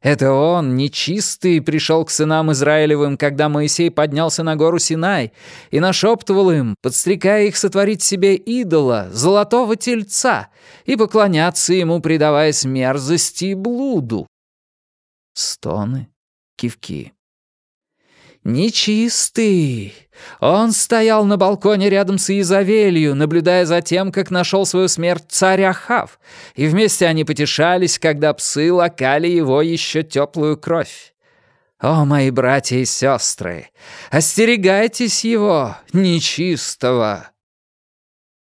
Это он, нечистый, пришел к сынам Израилевым, когда Моисей поднялся на гору Синай и нашептывал им, подстрекая их сотворить себе идола, золотого тельца, и поклоняться ему, предаваясь мерзости и блуду. Стоны, кивки. Нечистый. Он стоял на балконе рядом с Изавелью, наблюдая за тем, как нашел свою смерть царь Ахав, и вместе они потешались, когда псы лакали его еще теплую кровь. О, мои братья и сестры, остерегайтесь его, нечистого.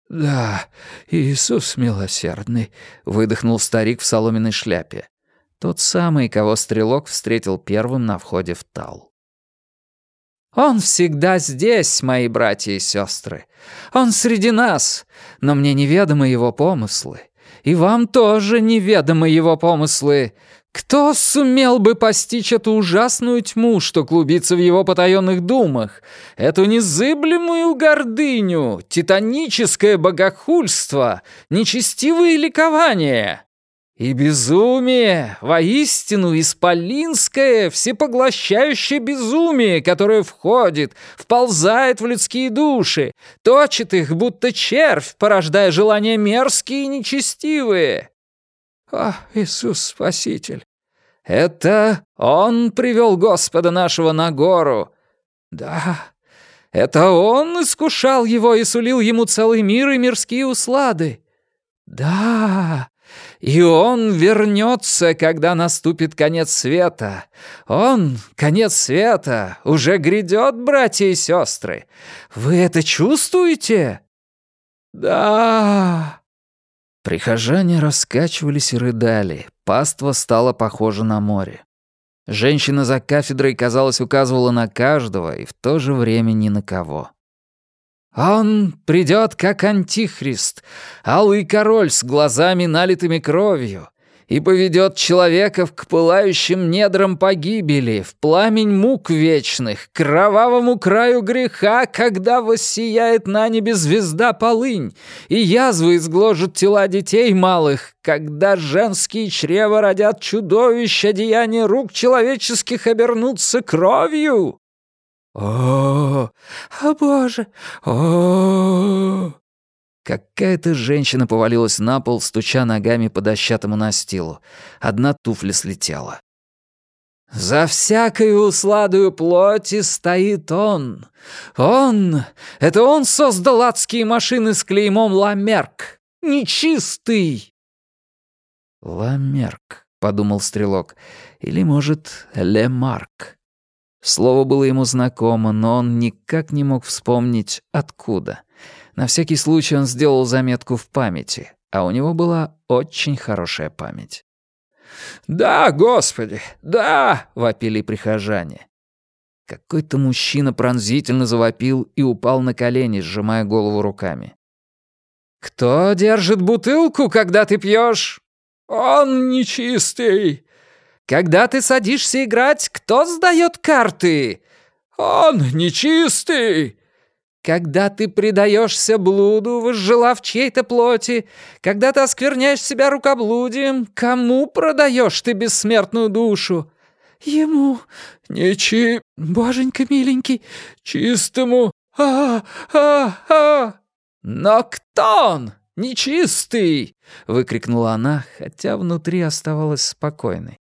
«Да, Иисус милосердный», — выдохнул старик в соломенной шляпе. Тот самый, кого стрелок встретил первым на входе в Тал. Он всегда здесь, мои братья и сестры. Он среди нас, но мне неведомы его помыслы. И вам тоже неведомы его помыслы. Кто сумел бы постичь эту ужасную тьму, что клубится в его потаенных думах, эту незыблемую гордыню, титаническое богохульство, нечестивые ликования? И безумие, воистину исполинское, всепоглощающее безумие, которое входит, вползает в людские души, точит их, будто червь, порождая желания мерзкие и нечестивые. О, Иисус Спаситель! Это Он привел Господа нашего на гору. Да, это Он искушал его и сулил ему целый мир и мирские услады. Да, и он вернется, когда наступит конец света. Он, конец света, уже грядет, братья и сестры. Вы это чувствуете? Да. Прихожане раскачивались и рыдали. Паства стала похожа на море. Женщина за кафедрой, казалось, указывала на каждого и в то же время ни на кого. Он придет как антихрист, алый король с глазами, налитыми кровью, и поведет человеков к пылающим недрам погибели, в пламень мук вечных, к кровавому краю греха, когда воссияет на небе звезда полынь, и язвы изгложат тела детей малых, когда женские чрева родят чудовища, деяния рук человеческих обернутся кровью. О, о боже, о. Какая-то женщина повалилась на пол, стуча ногами по дощатому настилу. Одна туфля слетела. «За всякою усладою плоти стоит он. Он! Это он создал адские машины с клеймом Ламерк. Нечистый!» «Ламерк», — подумал Стрелок. «Или, может, Лемарк». Слово было ему знакомо, но он никак не мог вспомнить, откуда. На всякий случай он сделал заметку в памяти, а у него была очень хорошая память. «Да, Господи, да!» — вопили прихожане. Какой-то мужчина пронзительно завопил и упал на колени, сжимая голову руками. «Кто держит бутылку, когда ты пьешь?» «Он нечистый!» Когда ты садишься играть, кто сдает карты? Он нечистый. Когда ты предаешься блуду, возжелав чьей-то плоти, когда ты оскверняешь себя рукоблудием, кому продаешь ты бессмертную душу? Ему, нечи, боженька миленький, чистому, а-а-а. Но кто он? Нечистый!» — выкрикнула она, хотя внутри оставалась спокойной.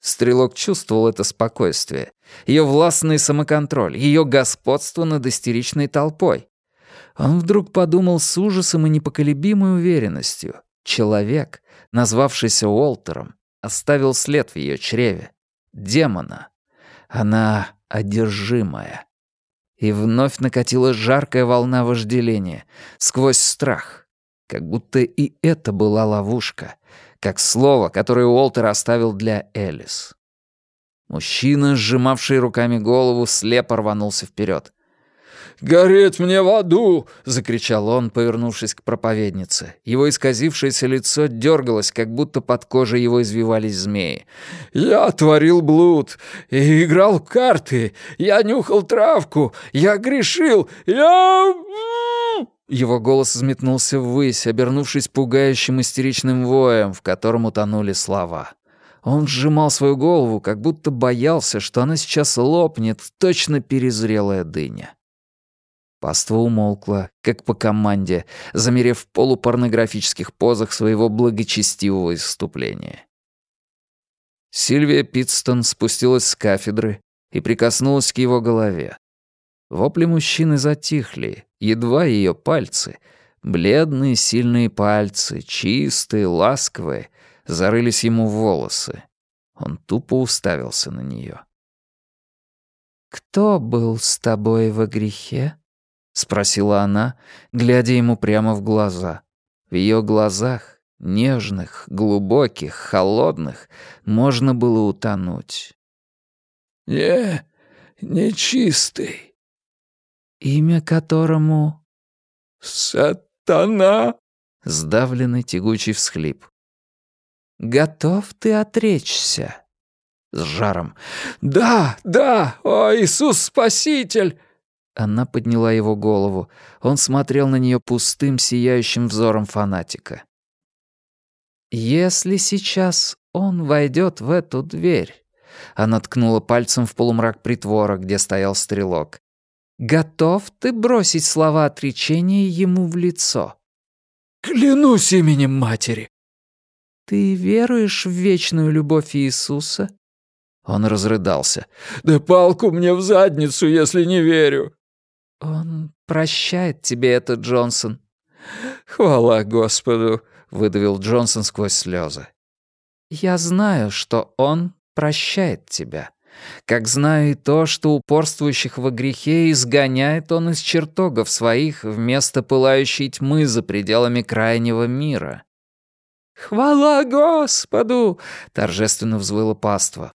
Стрелок чувствовал это спокойствие, ее властный самоконтроль, ее господство над истеричной толпой. Он вдруг подумал с ужасом и непоколебимой уверенностью. Человек, назвавшийся Уолтером, оставил след в ее чреве. Демона. Она одержимая. И вновь накатила жаркая волна вожделения, сквозь страх. Как будто и это была ловушка — как слово, которое Уолтер оставил для Элис. Мужчина, сжимавший руками голову, слепо рванулся вперед. «Гореть мне в аду!» — закричал он, повернувшись к проповеднице. Его исказившееся лицо дергалось, как будто под кожей его извивались змеи. «Я творил блуд и играл в карты. Я нюхал травку. Я грешил. Я...» Его голос взметнулся ввысь, обернувшись пугающим истеричным воем, в котором утонули слова. Он сжимал свою голову, как будто боялся, что она сейчас лопнет, точно перезрелая дыня. Паства умолкла, как по команде, замерев в полупорнографических позах своего благочестивого исступления. Сильвия Питстон спустилась с кафедры и прикоснулась к его голове. Вопли мужчины затихли, едва ее пальцы, бледные сильные пальцы, чистые, ласковые, зарылись ему в волосы. Он тупо уставился на нее. «Кто был с тобой во грехе?» — спросила она, глядя ему прямо в глаза. В ее глазах, нежных, глубоких, холодных, можно было утонуть. «Не, нечистый». «Имя которому...» «Сатана!» — сдавленный тягучий всхлип. «Готов ты отречься?» С жаром. «Да, да! О, Иисус Спаситель!» Она подняла его голову. Он смотрел на нее пустым, сияющим взором фанатика. «Если сейчас он войдет в эту дверь...» Она ткнула пальцем в полумрак притвора, где стоял стрелок. «Готов ты бросить слова отречения ему в лицо?» «Клянусь именем матери!» «Ты веруешь в вечную любовь Иисуса?» Он разрыдался. «Да палку мне в задницу, если не верю!» «Он прощает тебе это, Джонсон». «Хвала Господу», — выдавил Джонсон сквозь слезы. «Я знаю, что он прощает тебя. Как знаю и то, что упорствующих во грехе изгоняет он из чертогов своих вместо пылающей тьмы за пределами крайнего мира». «Хвала Господу!» — торжественно взвыла паства.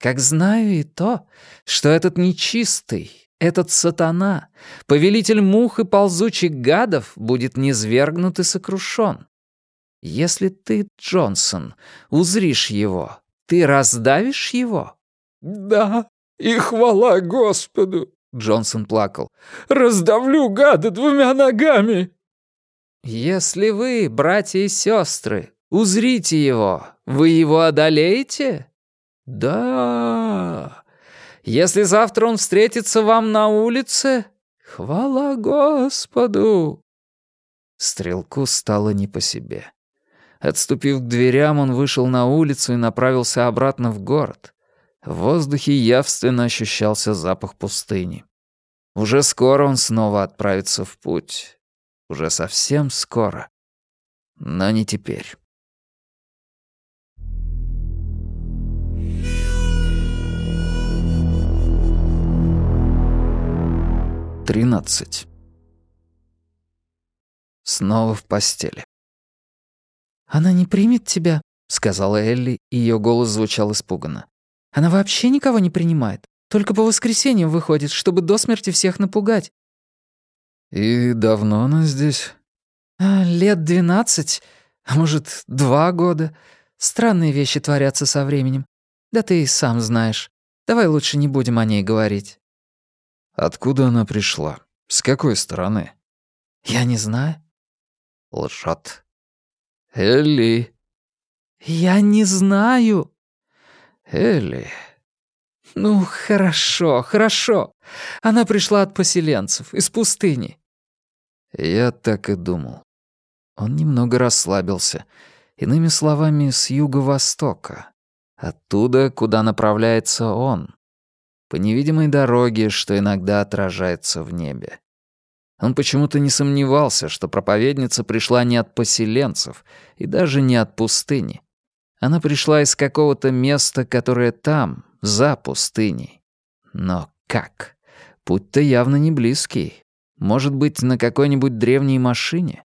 «Как знаю и то, что этот нечистый, этот сатана, повелитель мух и ползучих гадов, будет низвергнут и сокрушен. Если ты, Джонсон, узришь его, ты раздавишь его?» «Да, и хвала Господу!» — Джонсон плакал. «Раздавлю гада двумя ногами!» «Если вы, братья и сестры, узрите его, вы его одолеете?» «Да, если завтра он встретится вам на улице, хвала Господу!» Стрелку стало не по себе. Отступив к дверям, он вышел на улицу и направился обратно в город. В воздухе явственно ощущался запах пустыни. Уже скоро он снова отправится в путь. Уже совсем скоро. Но не теперь. 13. Снова в постели. «Она не примет тебя», — сказала Элли, и ее голос звучал испуганно. «Она вообще никого не принимает. Только по воскресеньям выходит, чтобы до смерти всех напугать». «И давно она здесь?» а, «Лет двенадцать, а может, два года. Странные вещи творятся со временем. Да ты и сам знаешь. Давай лучше не будем о ней говорить». Откуда она пришла? С какой стороны? Я не знаю. Лжет. Элли. Я не знаю. Элли. Ну, хорошо, хорошо. Она пришла от поселенцев, из пустыни. Я так и думал. Он немного расслабился. Иными словами, с юго-востока. Оттуда, куда направляется он по невидимой дороге, что иногда отражается в небе. Он почему-то не сомневался, что проповедница пришла не от поселенцев и даже не от пустыни. Она пришла из какого-то места, которое там, за пустыней. Но как? Путь-то явно не близкий. Может быть, на какой-нибудь древней машине?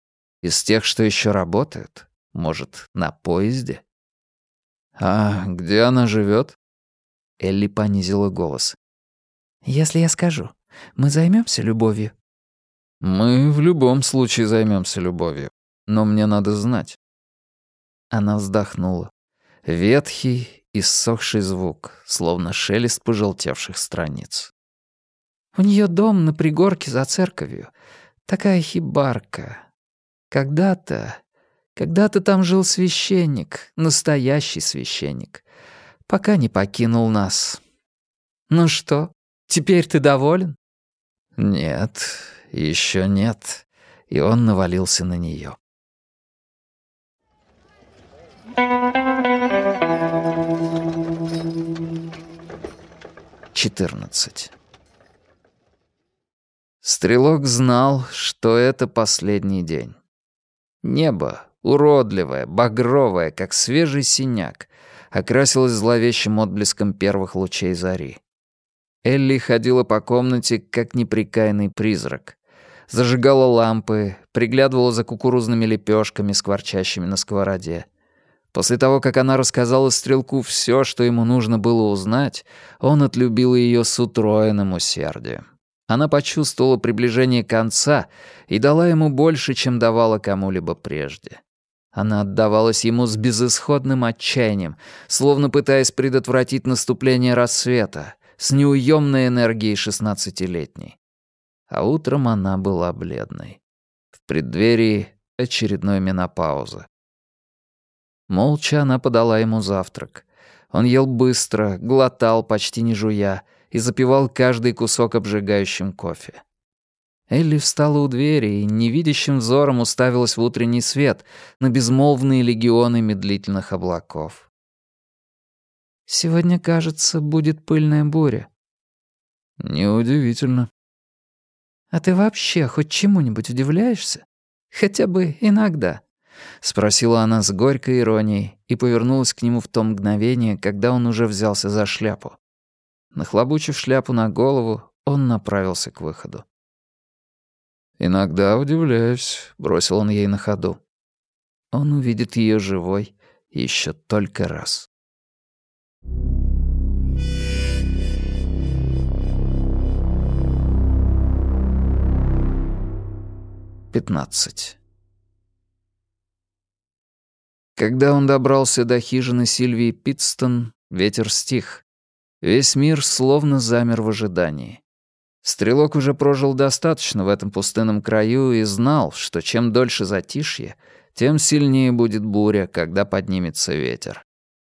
Из тех, что еще работают? Может, на поезде? А где она живет? Элли понизила голос. «Если я скажу, мы займемся любовью?» «Мы в любом случае займемся любовью, но мне надо знать». Она вздохнула. Ветхий, иссохший звук, словно шелест пожелтевших страниц. «У нее дом на пригорке за церковью. Такая хибарка. Когда-то, Когда-то там жил священник, настоящий священник, пока не покинул нас. Ну что, теперь ты доволен? Нет, еще нет. И он навалился на нее. Четырнадцать. Стрелок знал, что это последний день. Небо, уродливое, багровое, как свежий синяк, окрасилось зловещим отблеском первых лучей зари. Элли ходила по комнате, как неприкаянный призрак. Зажигала лампы, приглядывала за кукурузными лепешками, скворчащими на сковороде. После того, как она рассказала Стрелку все, что ему нужно было узнать, он отлюбил ее с утроенным усердием. Она почувствовала приближение конца и дала ему больше, чем давала кому-либо прежде. Она отдавалась ему с безысходным отчаянием, словно пытаясь предотвратить наступление рассвета, с неуемной энергией шестнадцатилетней. А утром она была бледной. В преддверии очередной менопаузы. Молча она подала ему завтрак. Он ел быстро, глотал, почти не жуя, и запивал каждый кусок обжигающим кофе. Элли встала у двери и невидящим взором уставилась в утренний свет на безмолвные легионы медлительных облаков. «Сегодня, кажется, будет пыльная буря». «Неудивительно». «А ты вообще хоть чему-нибудь удивляешься? Хотя бы иногда?» — спросила она с горькой иронией и повернулась к нему в то мгновение, когда он уже взялся за шляпу. Нахлобучив шляпу на голову, он направился к выходу. «Иногда удивляюсь», — бросил он ей на ходу. Он увидит ее живой еще только раз. Пятнадцать. Когда он добрался до хижины Сильвии Питстон, ветер стих. Весь мир словно замер в ожидании. Стрелок уже прожил достаточно в этом пустынном краю и знал, что чем дольше затишье, тем сильнее будет буря, когда поднимется ветер.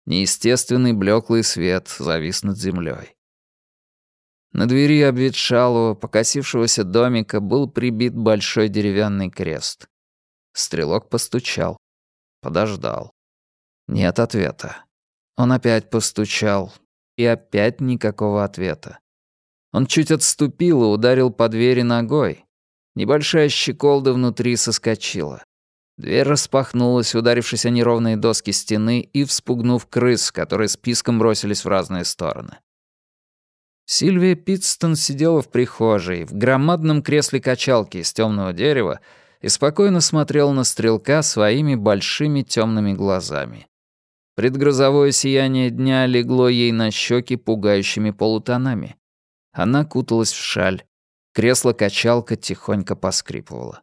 Неестественный блеклый свет завис над землей. На двери обветшалого, покосившегося домика был прибит большой деревянный крест. Стрелок постучал. Подождал. Нет ответа. Он опять постучал, и опять никакого ответа. Он чуть отступил и ударил по двери ногой. Небольшая щеколда внутри соскочила. Дверь распахнулась, ударившись о неровные доски стены и вспугнув крыс, которые списком бросились в разные стороны. Сильвия Питстон сидела в прихожей, в громадном кресле качалки из темного дерева и спокойно смотрела на стрелка своими большими темными глазами. Предгрозовое сияние дня легло ей на щеки пугающими полутонами. Она куталась в шаль. Кресло-качалка тихонько поскрипывало.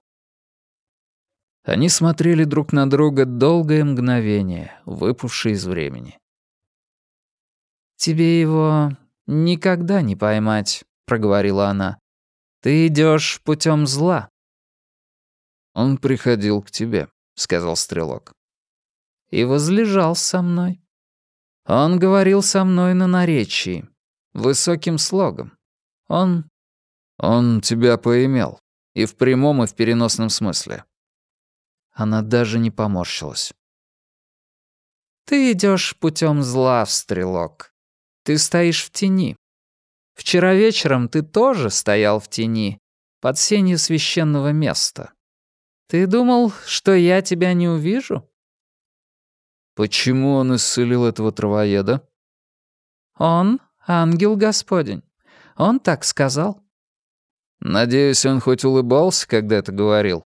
Они смотрели друг на друга долгое мгновение, выпавшее из времени. «Тебе его никогда не поймать», — проговорила она. «Ты идешь путем зла». «Он приходил к тебе», — сказал Стрелок и возлежал со мной. Он говорил со мной на наречии, высоким слогом. Он... Он тебя поимел. И в прямом, и в переносном смысле. Она даже не поморщилась. Ты идешь путем зла, стрелок. Ты стоишь в тени. Вчера вечером ты тоже стоял в тени, под сенью священного места. Ты думал, что я тебя не увижу? Почему он исцелил этого травоеда? Он — ангел Господень. Он так сказал. Надеюсь, он хоть улыбался, когда это говорил.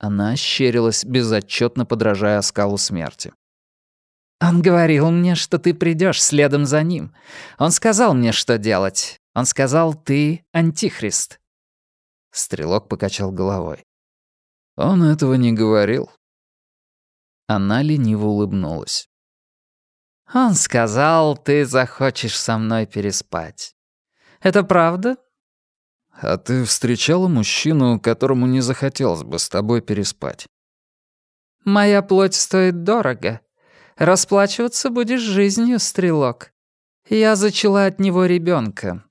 Она ощерилась, безотчетно подражая оскалу смерти. «Он говорил мне, что ты придешь следом за ним. Он сказал мне, что делать. Он сказал, ты антихрист». Стрелок покачал головой. «Он этого не говорил. Она лениво улыбнулась. «Он сказал, ты захочешь со мной переспать. Это правда?» «А ты встречала мужчину, которому не захотелось бы с тобой переспать?» Моя плоть стоит дорого. Расплачиваться будешь жизнью, стрелок. Я зачала от него ребенка.